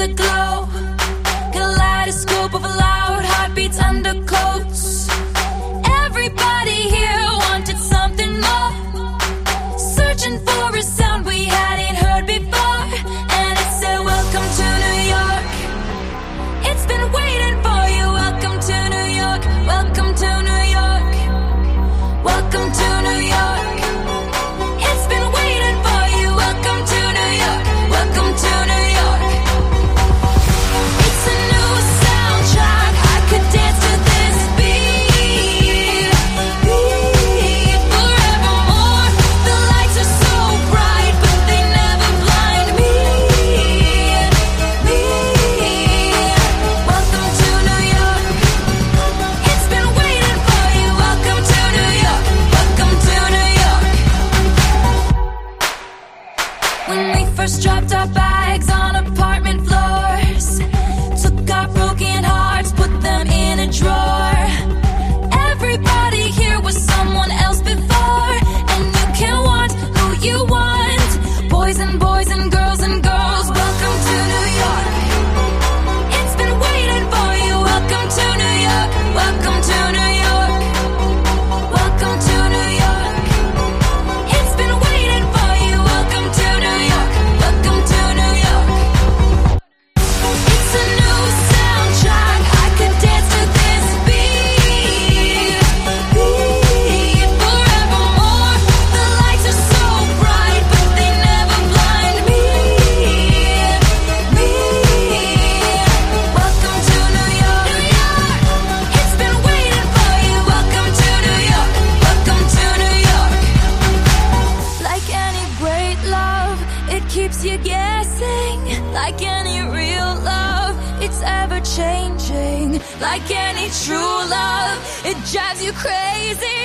a glow, kaleidoscope of loud heartbeats undercoat. When we first dropped our bags on a park. like any real love, it's ever changing. Like any true love, it drives you crazy.